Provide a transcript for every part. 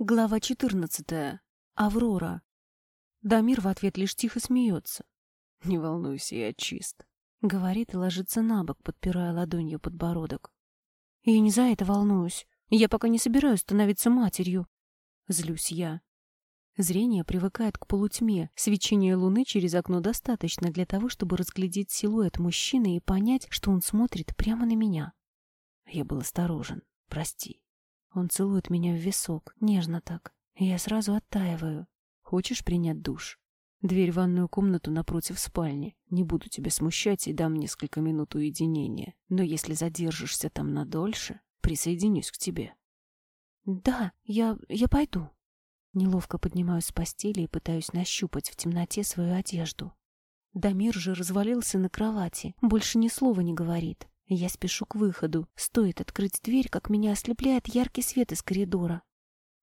Глава 14. Аврора. Дамир в ответ лишь тихо смеется. «Не волнуйся, я чист», — говорит и ложится на бок, подпирая ладонью подбородок. «Я не за это волнуюсь. Я пока не собираюсь становиться матерью». Злюсь я. Зрение привыкает к полутьме. Свечения луны через окно достаточно для того, чтобы разглядеть силуэт мужчины и понять, что он смотрит прямо на меня. Я был осторожен. Прости. Он целует меня в висок, нежно так. Я сразу оттаиваю. Хочешь принять душ? Дверь в ванную комнату напротив спальни. Не буду тебя смущать и дам несколько минут уединения. Но если задержишься там надольше, присоединюсь к тебе. Да, я... я пойду. Неловко поднимаюсь с постели и пытаюсь нащупать в темноте свою одежду. Дамир же развалился на кровати, больше ни слова не говорит. Я спешу к выходу. Стоит открыть дверь, как меня ослепляет яркий свет из коридора.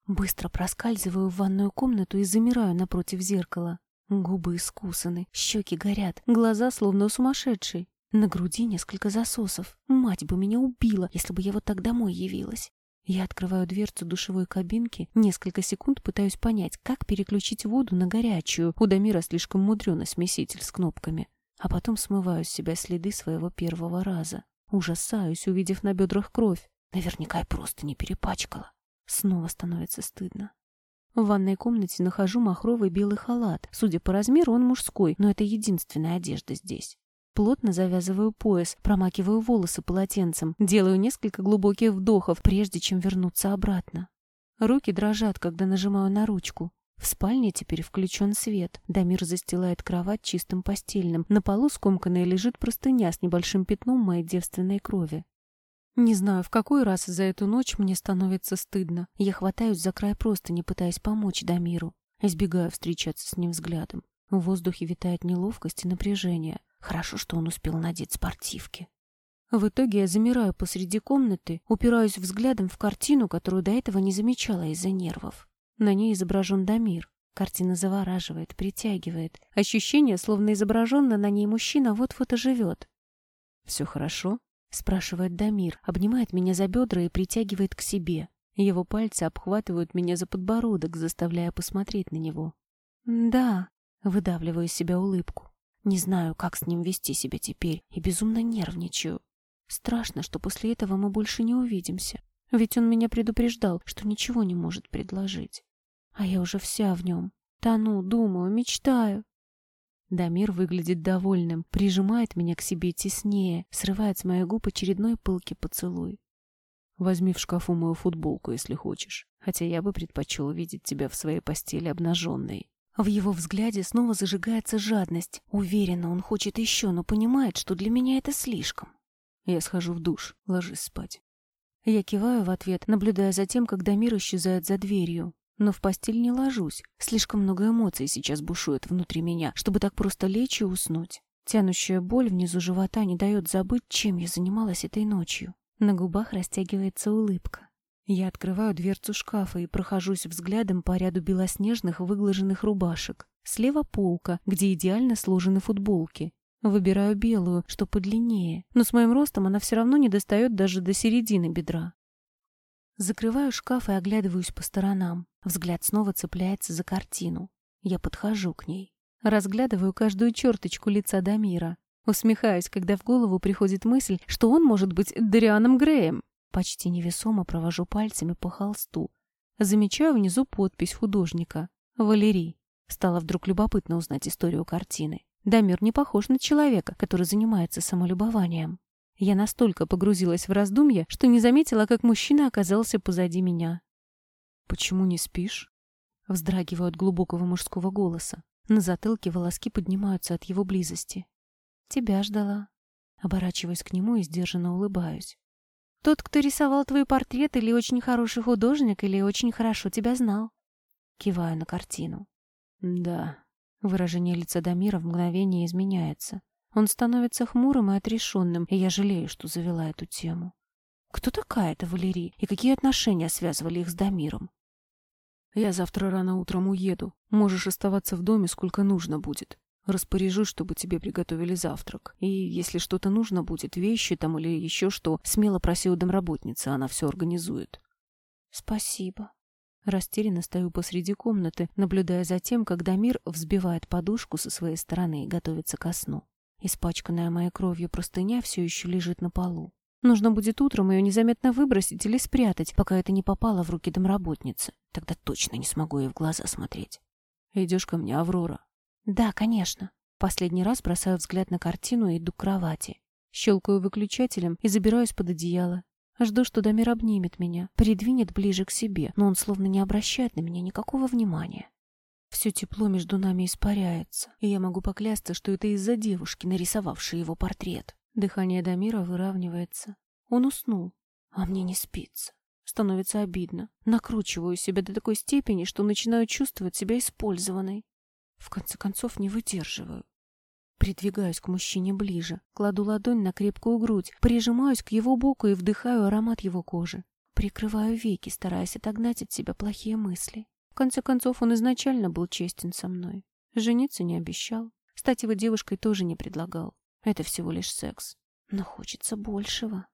Быстро проскальзываю в ванную комнату и замираю напротив зеркала. Губы искусаны, щеки горят, глаза словно у сумасшедшей. На груди несколько засосов. Мать бы меня убила, если бы я вот так домой явилась. Я открываю дверцу душевой кабинки, несколько секунд пытаюсь понять, как переключить воду на горячую. У Дамира слишком мудрёный смеситель с кнопками. А потом смываю с себя следы своего первого раза. Ужасаюсь, увидев на бедрах кровь. Наверняка я просто не перепачкала. Снова становится стыдно. В ванной комнате нахожу махровый белый халат. Судя по размеру, он мужской, но это единственная одежда здесь. Плотно завязываю пояс, промакиваю волосы полотенцем, делаю несколько глубоких вдохов, прежде чем вернуться обратно. Руки дрожат, когда нажимаю на ручку. В спальне теперь включен свет. Дамир застилает кровать чистым постельным. На полу скомканная лежит простыня с небольшим пятном моей девственной крови. Не знаю, в какой раз за эту ночь мне становится стыдно. Я хватаюсь за край простыни, пытаясь помочь Дамиру. Избегаю встречаться с ним взглядом. В воздухе витает неловкость и напряжение. Хорошо, что он успел надеть спортивки. В итоге я замираю посреди комнаты, упираюсь взглядом в картину, которую до этого не замечала из-за нервов. На ней изображен Дамир. Картина завораживает, притягивает. Ощущение, словно изображенный на ней мужчина вот-вот оживет. «Все хорошо?» — спрашивает Дамир, обнимает меня за бедра и притягивает к себе. Его пальцы обхватывают меня за подбородок, заставляя посмотреть на него. «Да», — выдавливаю из себя улыбку. Не знаю, как с ним вести себя теперь, и безумно нервничаю. Страшно, что после этого мы больше не увидимся. Ведь он меня предупреждал, что ничего не может предложить. А я уже вся в нем. Тону, думаю, мечтаю. Дамир выглядит довольным, прижимает меня к себе теснее, срывает с моих губ очередной пылкий поцелуй. Возьми в шкафу мою футболку, если хочешь, хотя я бы предпочел видеть тебя в своей постели обнаженной. В его взгляде снова зажигается жадность. Уверенно, он хочет еще, но понимает, что для меня это слишком. Я схожу в душ, ложись спать. Я киваю в ответ, наблюдая за тем, как Дамир исчезает за дверью но в постель не ложусь. Слишком много эмоций сейчас бушует внутри меня, чтобы так просто лечь и уснуть. Тянущая боль внизу живота не дает забыть, чем я занималась этой ночью. На губах растягивается улыбка. Я открываю дверцу шкафа и прохожусь взглядом по ряду белоснежных выглаженных рубашек. Слева полка, где идеально сложены футболки. Выбираю белую, что подлиннее, но с моим ростом она все равно не достает даже до середины бедра. Закрываю шкаф и оглядываюсь по сторонам. Взгляд снова цепляется за картину. Я подхожу к ней. Разглядываю каждую черточку лица Дамира. Усмехаюсь, когда в голову приходит мысль, что он может быть Дарианом Греем. Почти невесомо провожу пальцами по холсту. Замечаю внизу подпись художника. Валерий. Стало вдруг любопытно узнать историю картины. Дамир не похож на человека, который занимается самолюбованием. Я настолько погрузилась в раздумья, что не заметила, как мужчина оказался позади меня. «Почему не спишь?» Вздрагиваю от глубокого мужского голоса. На затылке волоски поднимаются от его близости. «Тебя ждала». Оборачиваюсь к нему и сдержанно улыбаюсь. «Тот, кто рисовал твой портрет, или очень хороший художник, или очень хорошо тебя знал». Киваю на картину. «Да». Выражение лица Дамира в мгновение изменяется. Он становится хмурым и отрешенным, и я жалею, что завела эту тему. Кто такая эта Валерий, и какие отношения связывали их с Дамиром? Я завтра рано утром уеду. Можешь оставаться в доме, сколько нужно будет. Распоряжусь, чтобы тебе приготовили завтрак. И если что-то нужно будет, вещи там или еще что, смело проси у домработницы, она все организует. Спасибо. Растерянно стою посреди комнаты, наблюдая за тем, как Дамир взбивает подушку со своей стороны и готовится ко сну. Испачканная моей кровью простыня все еще лежит на полу. Нужно будет утром ее незаметно выбросить или спрятать, пока это не попало в руки домработницы. Тогда точно не смогу ей в глаза смотреть. «Идешь ко мне, Аврора?» «Да, конечно». Последний раз бросаю взгляд на картину и иду к кровати. Щелкаю выключателем и забираюсь под одеяло. Жду, что Дамир обнимет меня, придвинет ближе к себе, но он словно не обращает на меня никакого внимания. Все тепло между нами испаряется, и я могу поклясться, что это из-за девушки, нарисовавшей его портрет. Дыхание Дамира выравнивается. Он уснул, а мне не спится. Становится обидно. Накручиваю себя до такой степени, что начинаю чувствовать себя использованной. В конце концов, не выдерживаю. Придвигаюсь к мужчине ближе, кладу ладонь на крепкую грудь, прижимаюсь к его боку и вдыхаю аромат его кожи. Прикрываю веки, стараясь отогнать от себя плохие мысли. В конце концов, он изначально был честен со мной. Жениться не обещал. Стать его девушкой тоже не предлагал. Это всего лишь секс. Но хочется большего.